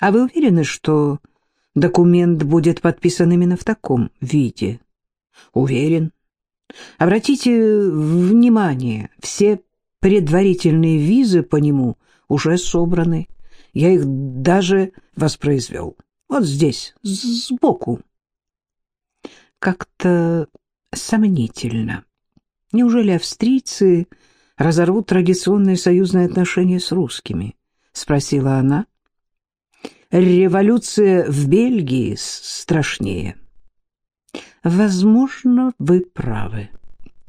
А вы уверены, что документ будет подписан именно в таком виде? Уверен. Обратите внимание, все предварительные визы по нему уже собраны. Я их даже воспроизвел. Вот здесь, сбоку. Как-то сомнительно. Неужели австрийцы разорвут традиционные союзные отношения с русскими? Спросила она. Революция в Бельгии страшнее. Возможно, вы правы.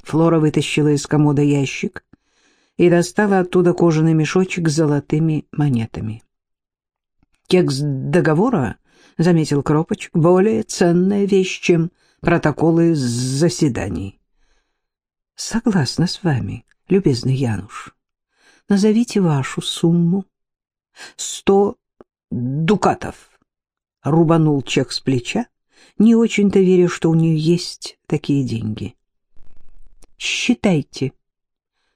Флора вытащила из комода ящик и достала оттуда кожаный мешочек с золотыми монетами. Текст договора, заметил Кропоч, более ценная вещь, чем протоколы заседаний. Согласна с вами, любезный Януш. Назовите вашу сумму. Сто дукатов. Рубанул чек с плеча, не очень-то веря, что у нее есть такие деньги. Считайте.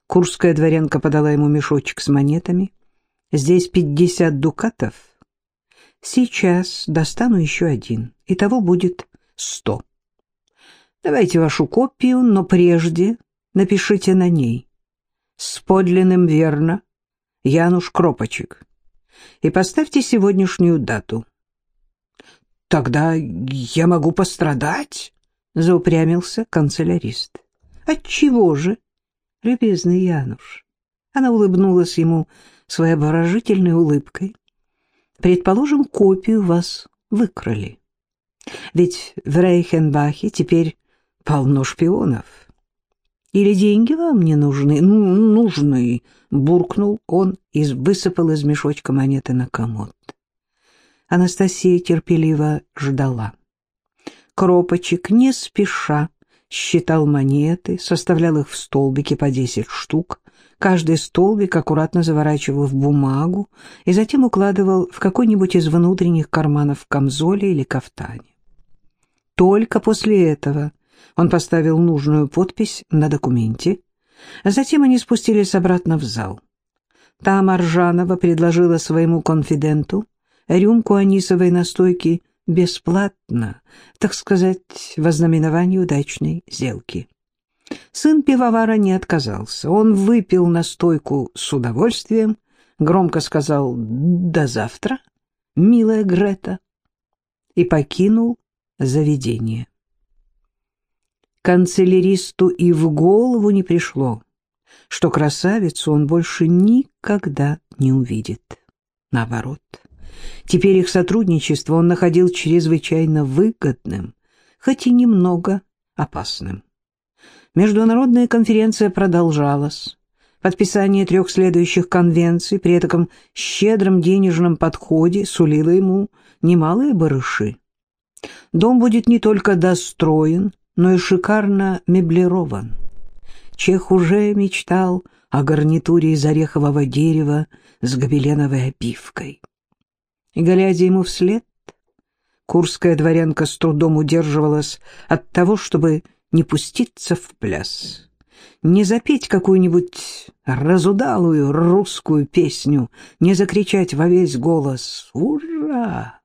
Курская дворянка подала ему мешочек с монетами. Здесь пятьдесят дукатов. Сейчас достану еще один. Итого будет сто. Давайте вашу копию, но прежде напишите на ней. С подлинным верно, Януш Кропочек. И поставьте сегодняшнюю дату. Тогда я могу пострадать, заупрямился канцелярист. Отчего же, любезный Януш? Она улыбнулась ему своей обворожительной улыбкой. Предположим, копию вас выкрали. Ведь в Рейхенбахе теперь полно шпионов. Или деньги вам не нужны? Ну, нужны, буркнул он и высыпал из мешочка монеты на комод. Анастасия терпеливо ждала. Кропочек не спеша считал монеты, составлял их в столбики по десять штук, каждый столбик аккуратно заворачивал в бумагу и затем укладывал в какой-нибудь из внутренних карманов камзоле или кафтане. Только после этого он поставил нужную подпись на документе, а затем они спустились обратно в зал. Там Аржанова предложила своему конфиденту рюмку анисовой настойки бесплатно, так сказать, во знаменовании удачной сделки. Сын пивовара не отказался. Он выпил настойку с удовольствием, громко сказал «до завтра, милая Грета», и покинул заведение. Канцеляристу и в голову не пришло, что красавицу он больше никогда не увидит. Наоборот, теперь их сотрудничество он находил чрезвычайно выгодным, хоть и немного опасным. Международная конференция продолжалась. Подписание трех следующих конвенций при этом щедром денежном подходе сулило ему немалые барыши. Дом будет не только достроен, но и шикарно меблирован. Чех уже мечтал о гарнитуре из орехового дерева с гобеленовой обивкой. И, глядя ему вслед, курская дворянка с трудом удерживалась от того, чтобы не пуститься в пляс, не запеть какую-нибудь разудалую русскую песню, не закричать во весь голос «Ура!».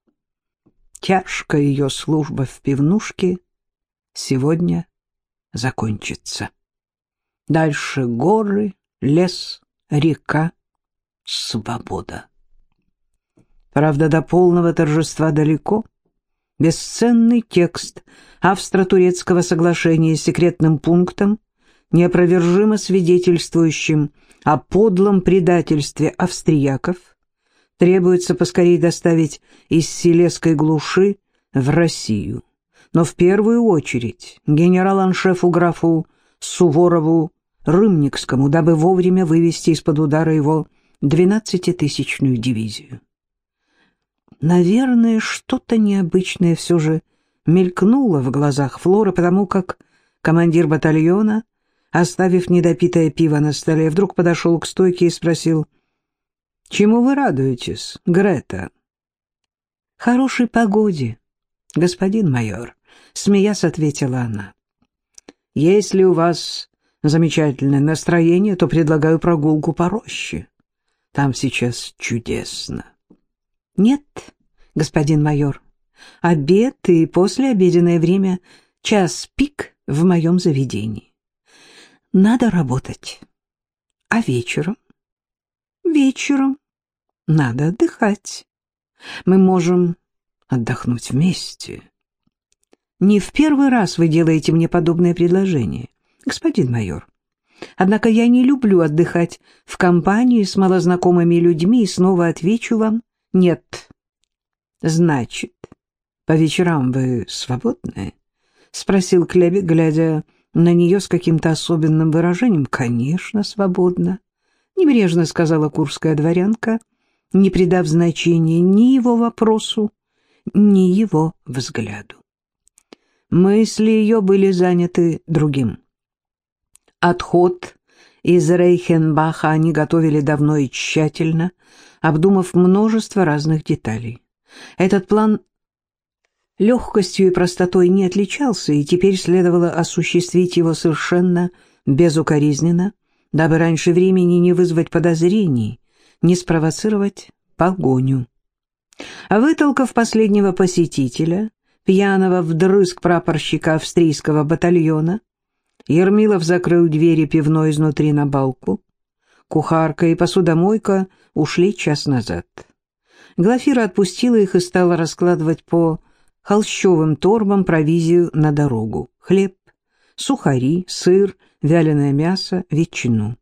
Тяжкая ее служба в пивнушке сегодня закончится. Дальше горы, лес, река, свобода. Правда, до полного торжества далеко. Бесценный текст австро-турецкого соглашения с секретным пунктом, неопровержимо свидетельствующим о подлом предательстве австрияков, требуется поскорее доставить из Селесской глуши в Россию. Но в первую очередь генерал-аншефу графу Суворову Рымникскому, дабы вовремя вывести из-под удара его двенадцатитысячную дивизию. Наверное, что-то необычное все же мелькнуло в глазах Флоры, потому как командир батальона, оставив недопитое пиво на столе, вдруг подошел к стойке и спросил — Чему вы радуетесь, Грета? Хорошей погоде, господин майор, смеясь ответила она. Если у вас замечательное настроение, то предлагаю прогулку по роще. Там сейчас чудесно. Нет, господин майор. Обед и послеобеденное время — час пик в моем заведении. Надо работать. А вечером? Вечером надо отдыхать. Мы можем отдохнуть вместе. Не в первый раз вы делаете мне подобное предложение, господин майор. Однако я не люблю отдыхать в компании с малознакомыми людьми и снова отвечу вам «нет». Значит, по вечерам вы свободны? Спросил Клебек, глядя на нее с каким-то особенным выражением. Конечно, свободно. Небрежно сказала курская дворянка, не придав значения ни его вопросу, ни его взгляду. Мысли ее были заняты другим. Отход из Рейхенбаха они готовили давно и тщательно, обдумав множество разных деталей. Этот план легкостью и простотой не отличался, и теперь следовало осуществить его совершенно безукоризненно, дабы раньше времени не вызвать подозрений, не спровоцировать погоню. Вытолкав последнего посетителя, пьяного вдрызг прапорщика австрийского батальона, Ермилов закрыл двери пивной изнутри на балку. Кухарка и посудомойка ушли час назад. Глафира отпустила их и стала раскладывать по холщовым торбам провизию на дорогу. Хлеб, сухари, сыр, вяленое мясо, ветчину.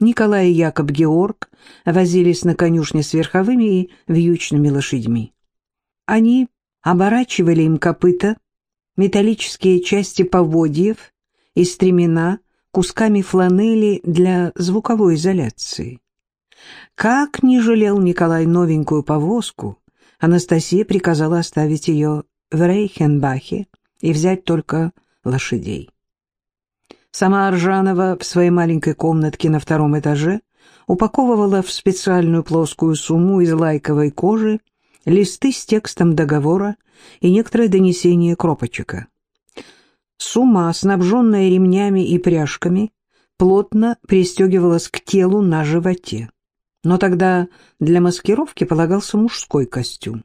Николай и Якоб Георг возились на конюшне с верховыми и вьючными лошадьми. Они оборачивали им копыта, металлические части поводьев и стремена кусками фланели для звуковой изоляции. Как не жалел Николай новенькую повозку, Анастасия приказала оставить ее в Рейхенбахе и взять только лошадей. Сама Аржанова в своей маленькой комнатке на втором этаже упаковывала в специальную плоскую сумму из лайковой кожи листы с текстом договора и некоторые донесения Кропочека. Сумма, снабженная ремнями и пряжками, плотно пристегивалась к телу на животе. Но тогда для маскировки полагался мужской костюм.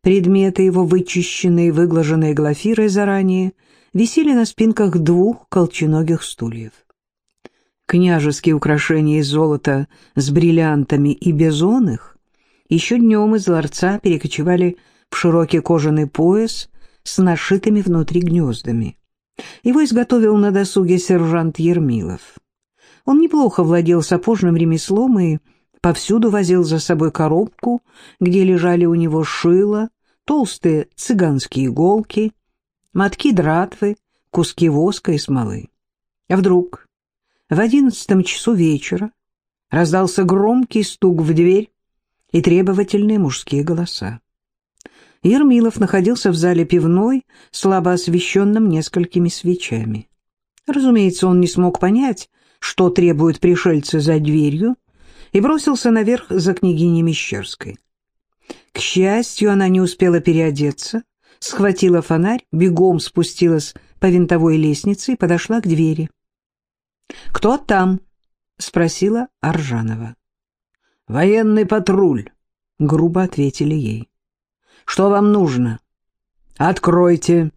Предметы его, вычищенные и выглаженные глафирой заранее, висели на спинках двух колченогих стульев. Княжеские украшения из золота с бриллиантами и бизонных еще днем из ларца перекочевали в широкий кожаный пояс с нашитыми внутри гнездами. Его изготовил на досуге сержант Ермилов. Он неплохо владел сапожным ремеслом и повсюду возил за собой коробку, где лежали у него шило, толстые цыганские иголки, мотки дратвы, куски воска и смолы. А вдруг в одиннадцатом часу вечера раздался громкий стук в дверь и требовательные мужские голоса. Ермилов находился в зале пивной, слабо освещенном несколькими свечами. Разумеется, он не смог понять, что требуют пришельцы за дверью, и бросился наверх за княгиней Мещерской. К счастью, она не успела переодеться, схватила фонарь, бегом спустилась по винтовой лестнице и подошла к двери. «Кто там?» — спросила Аржанова. «Военный патруль», — грубо ответили ей. Что вам нужно? Откройте.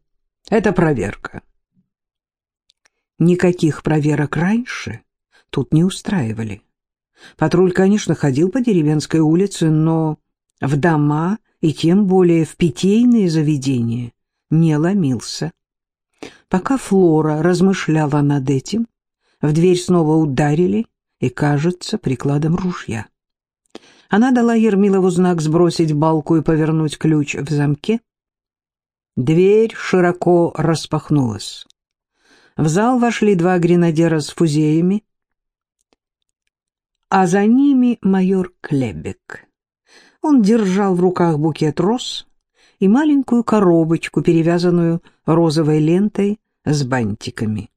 Это проверка. Никаких проверок раньше тут не устраивали. Патруль, конечно, ходил по деревенской улице, но в дома и тем более в питейные заведения не ломился. Пока Флора размышляла над этим, в дверь снова ударили и, кажется, прикладом ружья. Она дала Ермилову знак сбросить балку и повернуть ключ в замке. Дверь широко распахнулась. В зал вошли два гренадера с фузеями, а за ними майор Клебек. Он держал в руках букет роз и маленькую коробочку, перевязанную розовой лентой с бантиками.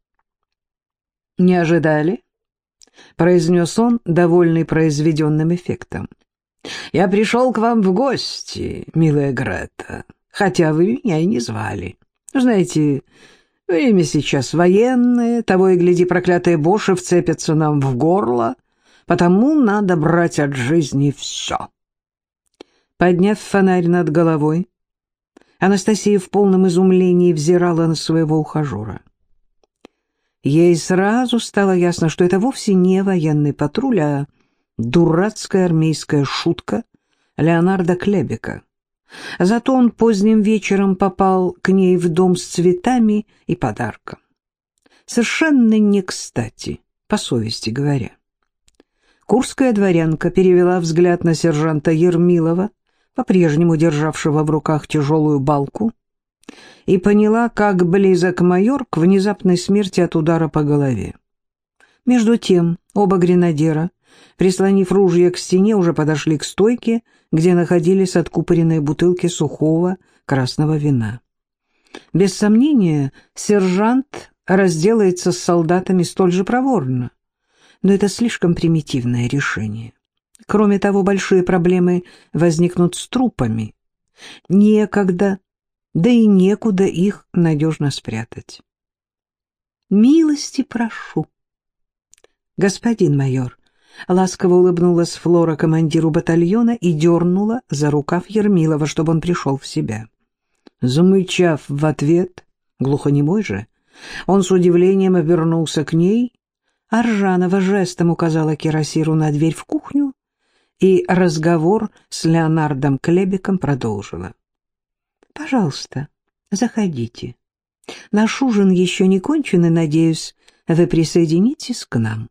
«Не ожидали?» — произнес он, довольный произведенным эффектом. «Я пришел к вам в гости, милая Грета, хотя вы меня и не звали. Знаете, время сейчас военное, того и гляди, проклятые боши вцепятся нам в горло, потому надо брать от жизни все». Подняв фонарь над головой, Анастасия в полном изумлении взирала на своего ухажера. Ей сразу стало ясно, что это вовсе не военный патруль, а дурацкая армейская шутка Леонарда Клебека. Зато он поздним вечером попал к ней в дом с цветами и подарком. Совершенно не кстати, по совести говоря. Курская дворянка перевела взгляд на сержанта Ермилова, по-прежнему державшего в руках тяжелую балку, и поняла, как близок майор к внезапной смерти от удара по голове. Между тем оба гренадера, прислонив ружья к стене, уже подошли к стойке, где находились откупоренные бутылки сухого красного вина. Без сомнения, сержант разделается с солдатами столь же проворно, но это слишком примитивное решение. Кроме того, большие проблемы возникнут с трупами. Некогда, да и некуда их надежно спрятать. «Милости прошу». «Господин майор», — ласково улыбнулась Флора командиру батальона и дернула за рукав Ермилова, чтобы он пришел в себя. Замычав в ответ, глухонемой же, он с удивлением обернулся к ней, а Ржанова жестом указала Кирасиру на дверь в кухню, и разговор с Леонардом Клебиком продолжила. «Пожалуйста, заходите. Наш ужин еще не кончен, и, надеюсь, вы присоединитесь к нам.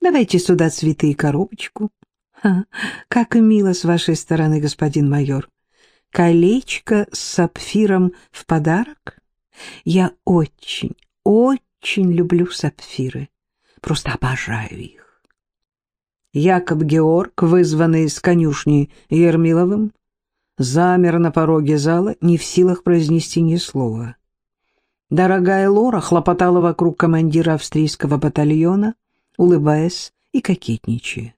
Давайте сюда цветы и коробочку. Ха, как мило с вашей стороны, господин майор. Колечко с сапфиром в подарок? Я очень, очень люблю сапфиры. Просто обожаю их. Якоб Георг, вызванный из конюшни Ермиловым, замер на пороге зала, не в силах произнести ни слова. Дорогая Лора хлопотала вокруг командира австрийского батальона, улыбаясь и кокетничая.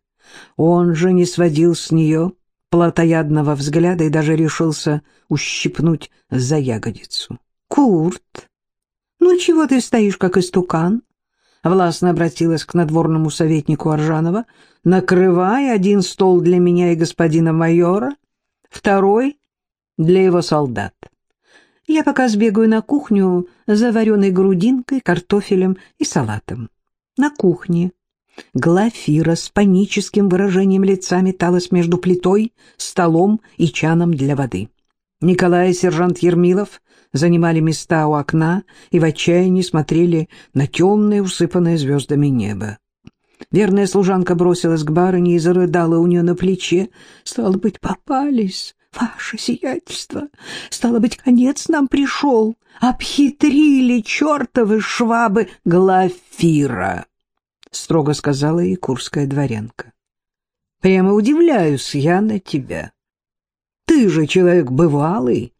Он же не сводил с нее плотоядного взгляда и даже решился ущипнуть за ягодицу. «Курт, ну чего ты стоишь, как истукан?» Властно обратилась к надворному советнику Аржанова, накрывай один стол для меня и господина майора, второй — для его солдат. Я пока сбегаю на кухню за вареной грудинкой, картофелем и салатом. На кухне Глафира с паническим выражением лица металась между плитой, столом и чаном для воды. Николай и сержант Ермилов занимали места у окна и в отчаянии смотрели на темное, усыпанное звездами небо. Верная служанка бросилась к барыне и зарыдала у нее на плече. «Стало быть, попались, ваше сиятельство. Стало быть, конец нам пришел. Обхитрили чертовы швабы Глафира», — строго сказала ей курская дворянка. «Прямо удивляюсь я на тебя. Ты же человек бывалый».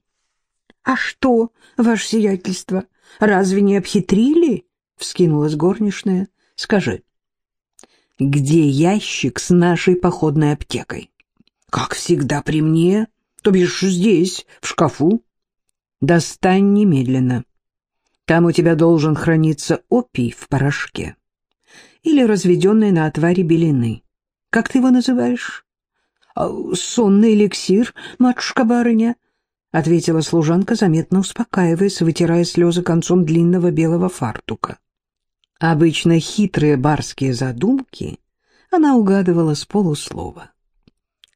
«А что, ваше сиятельство, разве не обхитрили?» — вскинулась горничная. «Скажи, где ящик с нашей походной аптекой. Как всегда при мне, то бишь здесь, в шкафу. Достань немедленно. Там у тебя должен храниться опий в порошке. Или разведенный на отваре белины. Как ты его называешь? А, сонный эликсир, матушка-барыня, — ответила служанка, заметно успокаиваясь, вытирая слезы концом длинного белого фартука. Обычно хитрые барские задумки она угадывала с полуслова.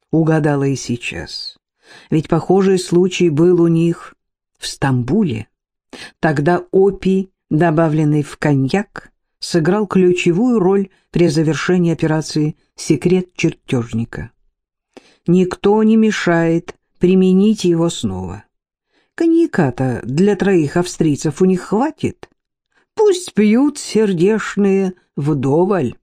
Угадала и сейчас. Ведь похожий случай был у них в Стамбуле. Тогда опий, добавленный в коньяк, сыграл ключевую роль при завершении операции «Секрет чертежника». Никто не мешает применить его снова. Коньяка-то для троих австрийцев у них хватит. Пусть пьют сердешные вдоволь.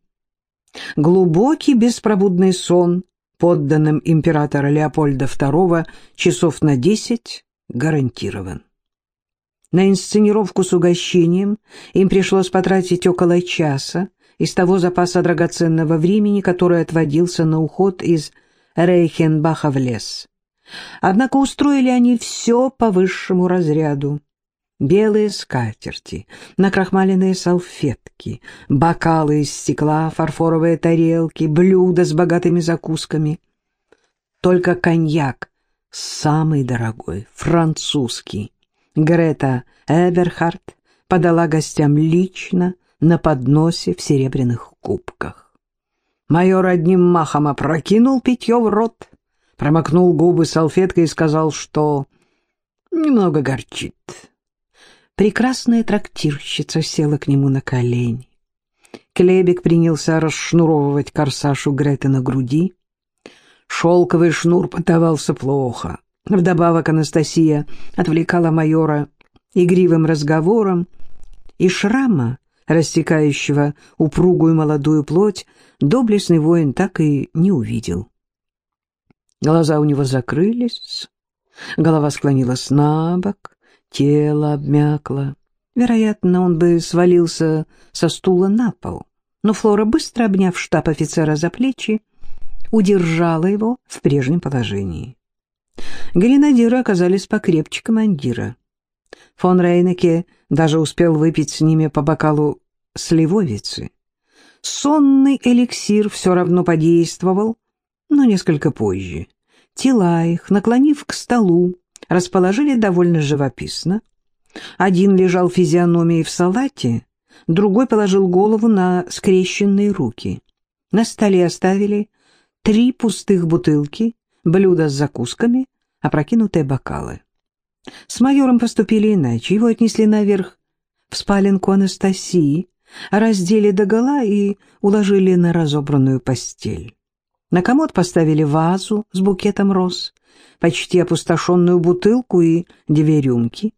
Глубокий беспробудный сон подданным императора Леопольда II часов на десять гарантирован. На инсценировку с угощением им пришлось потратить около часа из того запаса драгоценного времени, который отводился на уход из Рейхенбаха в лес. Однако устроили они все по высшему разряду белые скатерти, накрахмаленные салфетки, бокалы из стекла, фарфоровые тарелки, блюда с богатыми закусками. Только коньяк самый дорогой, французский. Грета Эберхард подала гостям лично на подносе в серебряных кубках. Майор одним махом опрокинул питье в рот, промокнул губы салфеткой и сказал, что немного горчит. Прекрасная трактирщица села к нему на колени. Клебик принялся расшнуровывать корсаж у Греты на груди. Шелковый шнур подавался плохо. Вдобавок Анастасия отвлекала майора игривым разговором, и шрама, растекающего упругую молодую плоть, доблестный воин так и не увидел. Глаза у него закрылись, голова склонилась на бок, тело обмякло. Вероятно, он бы свалился со стула на пол, но Флора, быстро обняв штаб-офицера за плечи, удержала его в прежнем положении. Гренадиры оказались покрепче командира. Фон Рейнеке даже успел выпить с ними по бокалу сливовицы. Сонный эликсир все равно подействовал, но несколько позже. Тела их, наклонив к столу, расположили довольно живописно. Один лежал физиономией в салате, другой положил голову на скрещенные руки. На столе оставили три пустых бутылки, блюдо с закусками, опрокинутые бокалы. С майором поступили иначе. Его отнесли наверх в спаленку Анастасии, раздели догола и уложили на разобранную постель. На комод поставили вазу с букетом роз, почти опустошенную бутылку и две рюмки.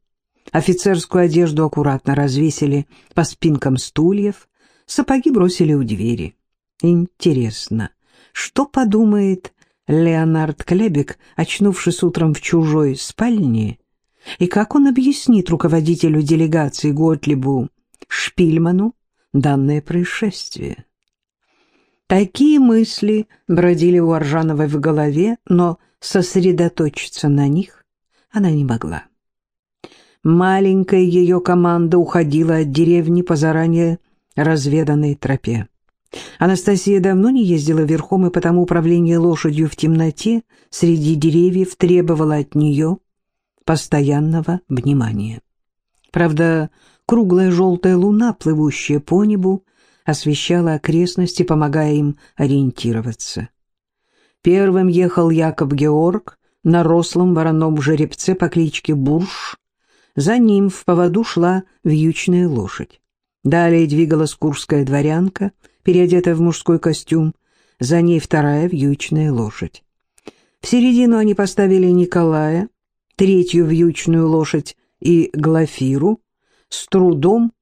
Офицерскую одежду аккуратно развесили по спинкам стульев, сапоги бросили у двери. Интересно, что подумает Леонард Клебек, очнувшись утром в чужой спальне, и как он объяснит руководителю делегации Готлибу Шпильману данное происшествие? Такие мысли бродили у Аржановой в голове, но сосредоточиться на них она не могла. Маленькая ее команда уходила от деревни по заранее разведанной тропе. Анастасия давно не ездила верхом, и потому управление лошадью в темноте среди деревьев требовало от нее постоянного внимания. Правда, круглая желтая луна, плывущая по небу, освещала окрестности, помогая им ориентироваться. Первым ехал Яков Георг на рослом вороном жеребце по кличке Бурш. За ним в поводу шла вьючная лошадь. Далее двигалась курская дворянка, переодетая в мужской костюм, за ней вторая вьючная лошадь. В середину они поставили Николая, третью вьючную лошадь и Глафиру, с трудом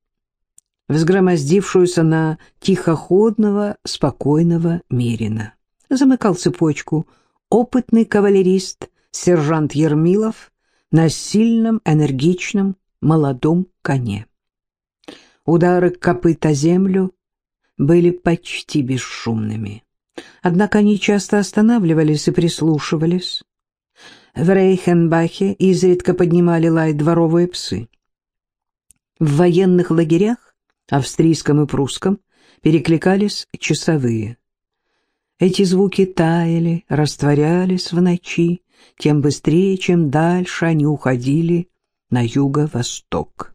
взгромоздившуюся на тихоходного, спокойного Мерина. Замыкал цепочку опытный кавалерист сержант Ермилов на сильном, энергичном, молодом коне. Удары копыта землю были почти бесшумными. Однако они часто останавливались и прислушивались. В Рейхенбахе изредка поднимали лай дворовые псы. В военных лагерях, австрийском и прусском, перекликались часовые. Эти звуки таяли, растворялись в ночи, тем быстрее, чем дальше они уходили на юго-восток.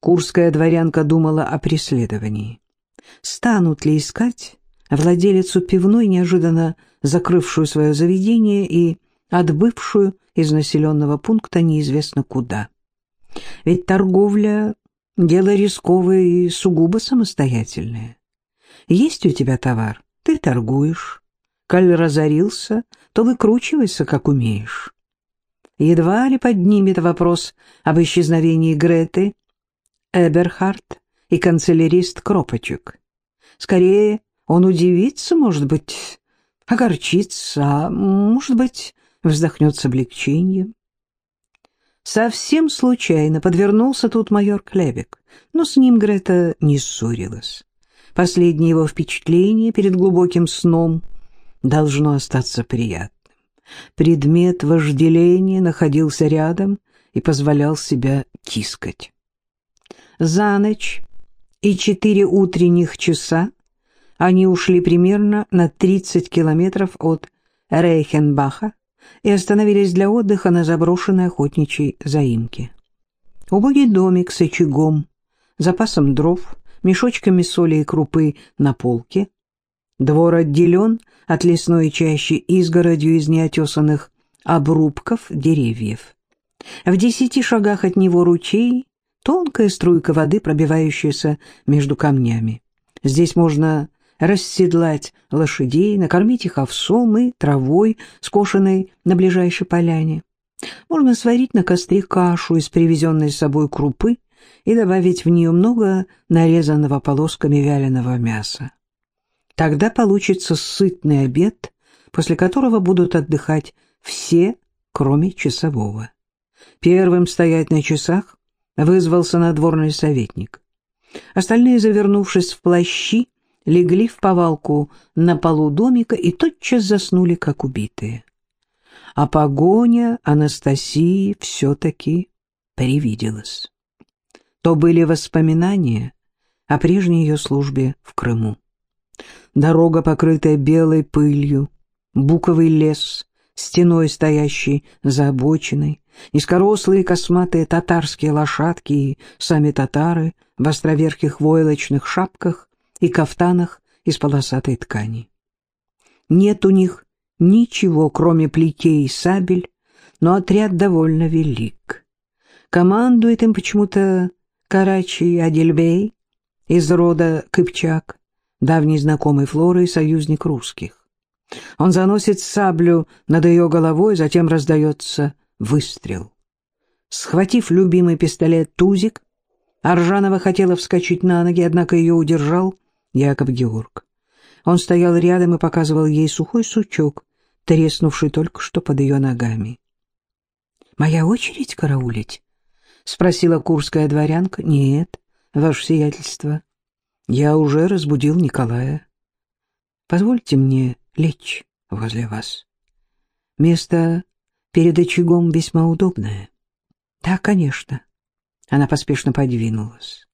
Курская дворянка думала о преследовании. Станут ли искать владелицу пивной, неожиданно закрывшую свое заведение и отбывшую из населенного пункта неизвестно куда. Ведь торговля — дело рисковое и сугубо самостоятельное. Есть у тебя товар, ты торгуешь. Коль разорился, то выкручивайся, как умеешь. Едва ли поднимет вопрос об исчезновении Греты Эберхард и канцелярист Кропочек. Скорее, он удивится, может быть, огорчится, а, может быть, вздохнет с облегчением. Совсем случайно подвернулся тут майор Клебек, но с ним Грета не ссорилась. Последнее его впечатление перед глубоким сном должно остаться приятным. Предмет вожделения находился рядом и позволял себя тискать. За ночь и четыре утренних часа они ушли примерно на 30 километров от Рейхенбаха и остановились для отдыха на заброшенной охотничьей заимке. Убогий домик с очагом, запасом дров, мешочками соли и крупы на полке. Двор отделен от лесной чащи изгородью из неотесанных обрубков деревьев. В десяти шагах от него ручей, тонкая струйка воды, пробивающаяся между камнями. Здесь можно расседлать лошадей, накормить их овсом и травой, скошенной на ближайшей поляне. Можно сварить на костре кашу из привезенной с собой крупы и добавить в нее много нарезанного полосками вяленого мяса. Тогда получится сытный обед, после которого будут отдыхать все, кроме часового. Первым стоять на часах вызвался надворный советник. Остальные, завернувшись в плащи, легли в повалку на полу домика и тотчас заснули, как убитые. А погоня Анастасии все-таки привиделась. То были воспоминания о прежней ее службе в Крыму. Дорога, покрытая белой пылью, буковый лес, стеной стоящий за обочиной, низкорослые косматые татарские лошадки и сами татары в островерхих войлочных шапках и кафтанах из полосатой ткани. Нет у них ничего, кроме плетей и сабель, но отряд довольно велик. Командует им почему-то Карачи Адельбей из рода Кыпчак, давний знакомый Флоры и союзник русских. Он заносит саблю над ее головой, затем раздается выстрел. Схватив любимый пистолет «Тузик», Аржанова хотела вскочить на ноги, однако ее удержал Яков Георг. Он стоял рядом и показывал ей сухой сучок, треснувший только что под ее ногами. «Моя очередь караулить?» — спросила курская дворянка. «Нет, ваше сиятельство. Я уже разбудил Николая. Позвольте мне лечь возле вас. Место перед очагом весьма удобное. Да, конечно. Она поспешно подвинулась.